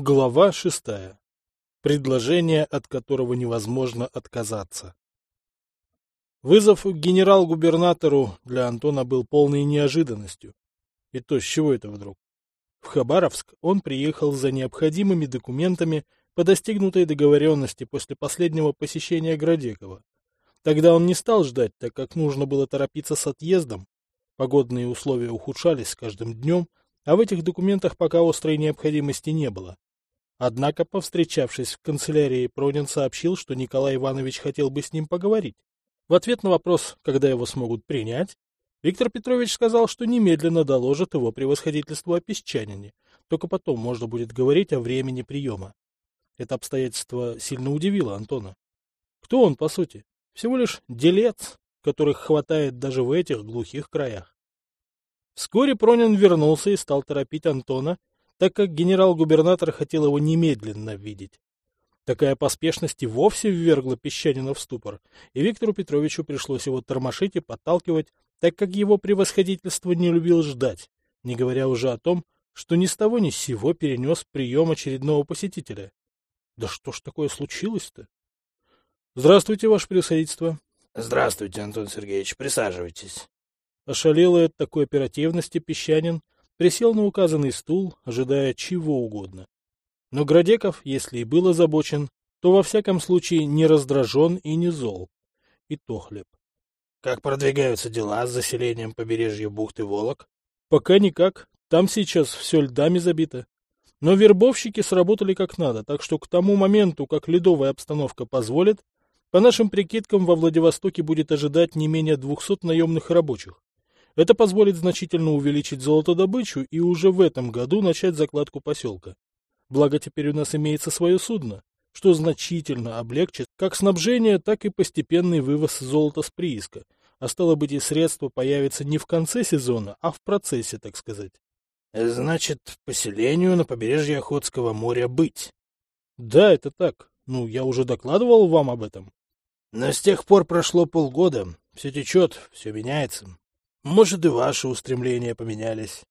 Глава шестая. Предложение, от которого невозможно отказаться. Вызов генерал-губернатору для Антона был полной неожиданностью. И то, с чего это вдруг? В Хабаровск он приехал за необходимыми документами по достигнутой договоренности после последнего посещения Градекова. Тогда он не стал ждать, так как нужно было торопиться с отъездом. Погодные условия ухудшались с каждым днем, а в этих документах пока острой необходимости не было. Однако, повстречавшись в канцелярии, Пронин сообщил, что Николай Иванович хотел бы с ним поговорить. В ответ на вопрос, когда его смогут принять, Виктор Петрович сказал, что немедленно доложит его превосходительству о песчанине, только потом можно будет говорить о времени приема. Это обстоятельство сильно удивило Антона. Кто он, по сути? Всего лишь делец, которых хватает даже в этих глухих краях. Вскоре Пронин вернулся и стал торопить Антона, так как генерал-губернатор хотел его немедленно видеть. Такая поспешность и вовсе ввергла Песчанина в ступор, и Виктору Петровичу пришлось его тормошить и подталкивать, так как его превосходительство не любил ждать, не говоря уже о том, что ни с того ни с сего перенес прием очередного посетителя. Да что ж такое случилось-то? Здравствуйте, ваше превосходительство. Здравствуйте, Антон Сергеевич, присаживайтесь. Ошалелый от такой оперативности Песчанин присел на указанный стул, ожидая чего угодно. Но Градеков, если и был озабочен, то во всяком случае не раздражен и не зол. И то хлеб. Как продвигаются дела с заселением побережья бухты Волок? Пока никак. Там сейчас все льдами забито. Но вербовщики сработали как надо, так что к тому моменту, как ледовая обстановка позволит, по нашим прикидкам во Владивостоке будет ожидать не менее 200 наемных рабочих. Это позволит значительно увеличить золотодобычу и уже в этом году начать закладку поселка. Благо теперь у нас имеется свое судно, что значительно облегчит как снабжение, так и постепенный вывоз золота с прииска, а стало быть и средства появятся не в конце сезона, а в процессе, так сказать. Значит, поселению на побережье Охотского моря быть? Да, это так. Ну, я уже докладывал вам об этом. Но с тех пор прошло полгода. Все течет, все меняется. Может, и ваши устремления поменялись.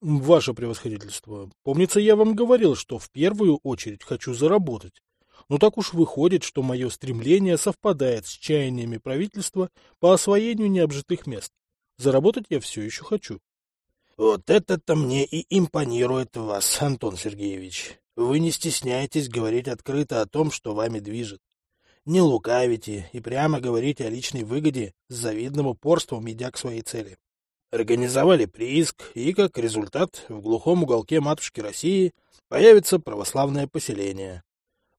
Ваше превосходительство, помнится, я вам говорил, что в первую очередь хочу заработать. Но так уж выходит, что мое стремление совпадает с чаяниями правительства по освоению необжитых мест. Заработать я все еще хочу. Вот это-то мне и импонирует вас, Антон Сергеевич. Вы не стесняетесь говорить открыто о том, что вами движет не лукавите и прямо говорите о личной выгоде с завидным упорством, идя к своей цели. Организовали прииск, и как результат в глухом уголке матушки России появится православное поселение.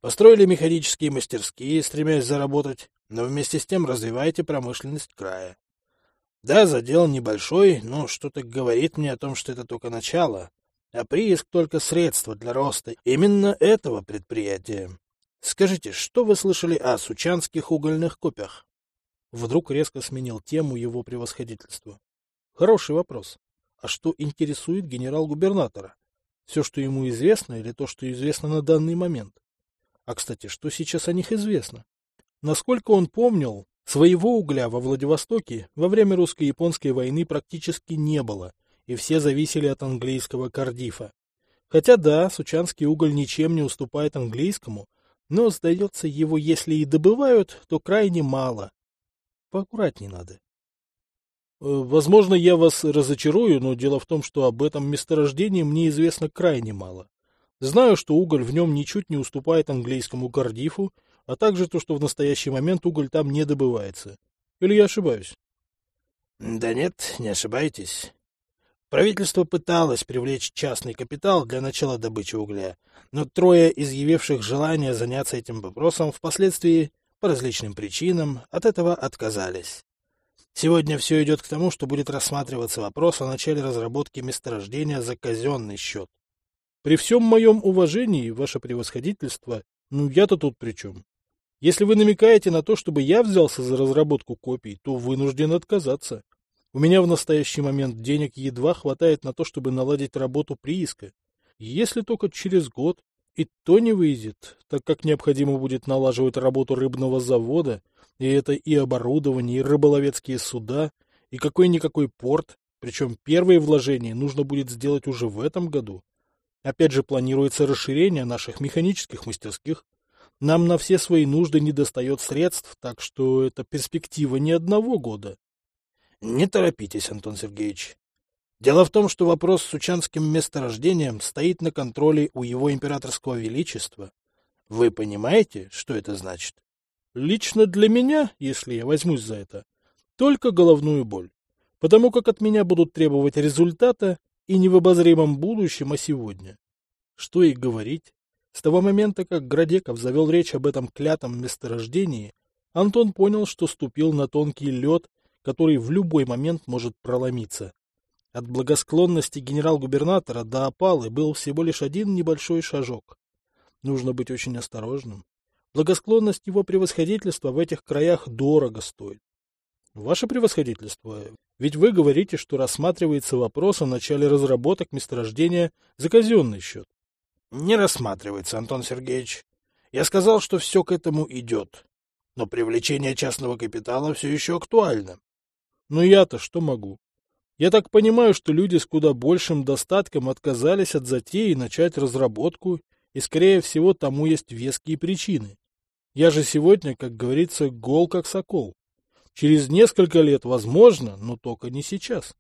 Построили механические мастерские, стремясь заработать, но вместе с тем развиваете промышленность края. Да, задел небольшой, но что-то говорит мне о том, что это только начало, а прииск только средство для роста именно этого предприятия. Скажите, что вы слышали о сучанских угольных копях? Вдруг резко сменил тему его превосходительства. Хороший вопрос. А что интересует генерал-губернатора? Все, что ему известно, или то, что известно на данный момент? А, кстати, что сейчас о них известно? Насколько он помнил, своего угля во Владивостоке во время русско-японской войны практически не было, и все зависели от английского Кардифа. Хотя да, сучанский уголь ничем не уступает английскому, но, сдается, его если и добывают, то крайне мало. Поаккуратней надо. Э, возможно, я вас разочарую, но дело в том, что об этом месторождении мне известно крайне мало. Знаю, что уголь в нем ничуть не уступает английскому Кардифу, а также то, что в настоящий момент уголь там не добывается. Или я ошибаюсь? — Да нет, не ошибаетесь. Правительство пыталось привлечь частный капитал для начала добычи угля, но трое изъявивших желание заняться этим вопросом впоследствии, по различным причинам, от этого отказались. Сегодня все идет к тому, что будет рассматриваться вопрос о начале разработки месторождения за казенный счет. При всем моем уважении, ваше превосходительство, ну я-то тут при чем? Если вы намекаете на то, чтобы я взялся за разработку копий, то вынужден отказаться. У меня в настоящий момент денег едва хватает на то, чтобы наладить работу прииска. Если только через год, и то не выйдет, так как необходимо будет налаживать работу рыбного завода, и это и оборудование, и рыболовецкие суда, и какой-никакой порт, причем первые вложения нужно будет сделать уже в этом году. Опять же, планируется расширение наших механических мастерских. Нам на все свои нужды не достает средств, так что это перспектива не одного года. Не торопитесь, Антон Сергеевич. Дело в том, что вопрос с учанским месторождением стоит на контроле у его императорского величества. Вы понимаете, что это значит? Лично для меня, если я возьмусь за это, только головную боль. Потому как от меня будут требовать результата и не в обозримом будущем, а сегодня. Что и говорить. С того момента, как Градеков завел речь об этом клятом месторождении, Антон понял, что ступил на тонкий лед, который в любой момент может проломиться. От благосклонности генерал-губернатора до опалы был всего лишь один небольшой шажок. Нужно быть очень осторожным. Благосклонность его превосходительства в этих краях дорого стоит. Ваше превосходительство, ведь вы говорите, что рассматривается вопрос о начале разработок месторождения за казенный счет. Не рассматривается, Антон Сергеевич. Я сказал, что все к этому идет. Но привлечение частного капитала все еще актуально. Но я-то что могу? Я так понимаю, что люди с куда большим достатком отказались от затеи начать разработку, и, скорее всего, тому есть веские причины. Я же сегодня, как говорится, гол как сокол. Через несколько лет возможно, но только не сейчас.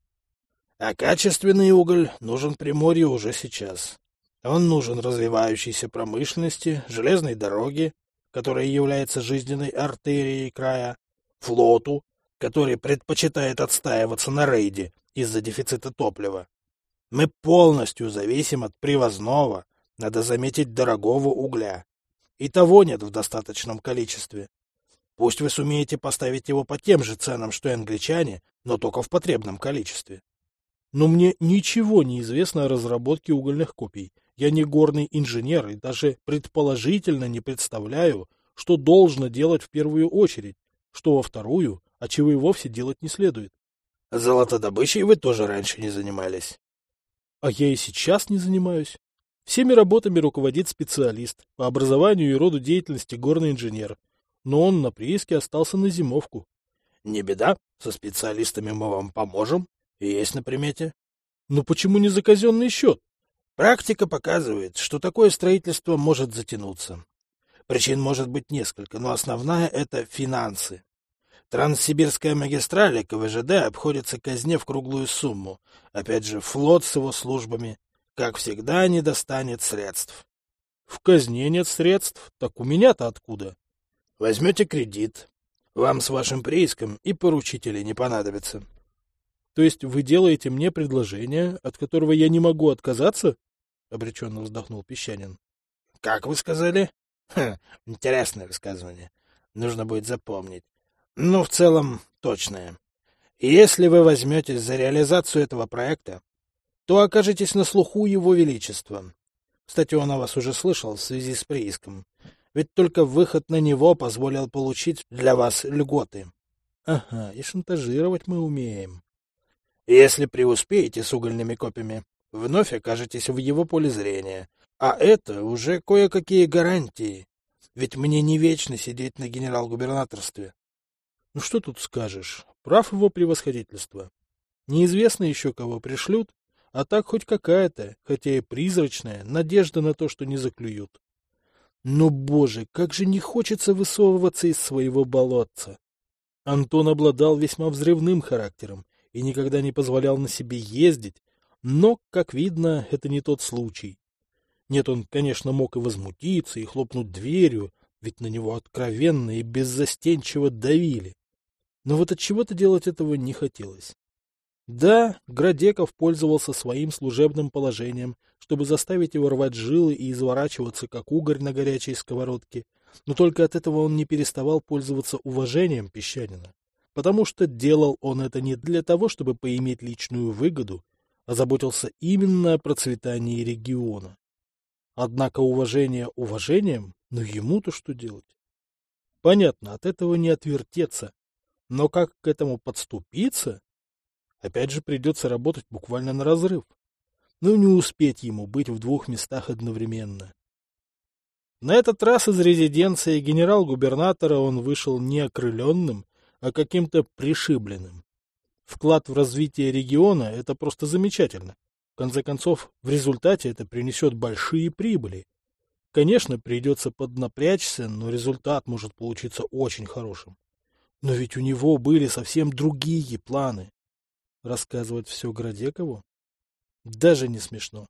А качественный уголь нужен Приморью уже сейчас. Он нужен развивающейся промышленности, железной дороге, которая является жизненной артерией края, флоту, который предпочитает отстаиваться на рейде из-за дефицита топлива. Мы полностью зависим от привозного, надо заметить, дорогого угля. И того нет в достаточном количестве. Пусть вы сумеете поставить его по тем же ценам, что и англичане, но только в потребном количестве. Но мне ничего не известно о разработке угольных копий. Я не горный инженер и даже предположительно не представляю, что должно делать в первую очередь, что во вторую, а чего и вовсе делать не следует. Золотодобычей вы тоже раньше не занимались. А я и сейчас не занимаюсь. Всеми работами руководит специалист, по образованию и роду деятельности горный инженер, но он на прииске остался на зимовку. Не беда, со специалистами мы вам поможем, есть на примете. Но почему не за казенный счет? Практика показывает, что такое строительство может затянуться. Причин может быть несколько, но основная — это финансы. Транссибирская магистраль КВЖД обходится казне в круглую сумму. Опять же, флот с его службами, как всегда, не достанет средств. В казне нет средств, так у меня-то откуда? Возьмете кредит. Вам с вашим прииском и поручители не понадобятся. То есть вы делаете мне предложение, от которого я не могу отказаться? Обреченно вздохнул Песчанин. Как вы сказали? Интересное высказывание. Нужно будет запомнить. Ну, в целом, точное. Если вы возьметесь за реализацию этого проекта, то окажетесь на слуху его величества. Кстати, он о вас уже слышал в связи с прииском. Ведь только выход на него позволил получить для вас льготы. Ага, и шантажировать мы умеем. Если преуспеете с угольными копьями, вновь окажетесь в его поле зрения. А это уже кое-какие гарантии. Ведь мне не вечно сидеть на генерал-губернаторстве. Ну что тут скажешь? Прав его превосходительство. Неизвестно еще, кого пришлют, а так хоть какая-то, хотя и призрачная, надежда на то, что не заклюют. Но, боже, как же не хочется высовываться из своего болотца. Антон обладал весьма взрывным характером и никогда не позволял на себе ездить, но, как видно, это не тот случай. Нет, он, конечно, мог и возмутиться, и хлопнуть дверью, ведь на него откровенно и беззастенчиво давили но вот от чего-то делать этого не хотелось. Да, Градеков пользовался своим служебным положением, чтобы заставить его рвать жилы и изворачиваться, как угорь на горячей сковородке, но только от этого он не переставал пользоваться уважением песчанина, потому что делал он это не для того, чтобы поиметь личную выгоду, а заботился именно о процветании региона. Однако уважение уважением, но ему-то что делать? Понятно, от этого не отвертеться, но как к этому подступиться? Опять же придется работать буквально на разрыв. Ну не успеть ему быть в двух местах одновременно. На этот раз из резиденции генерал-губернатора он вышел не окрыленным, а каким-то пришибленным. Вклад в развитие региона — это просто замечательно. В конце концов, в результате это принесет большие прибыли. Конечно, придется поднапрячься, но результат может получиться очень хорошим. Но ведь у него были совсем другие планы. Рассказывать все Градекову? Даже не смешно.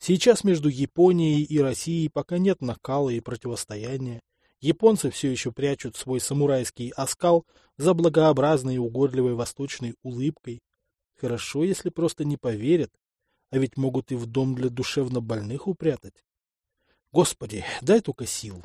Сейчас между Японией и Россией пока нет накала и противостояния. Японцы все еще прячут свой самурайский оскал за благообразной и угодливой восточной улыбкой. Хорошо, если просто не поверят, а ведь могут и в дом для душевно больных упрятать. Господи, дай только сил.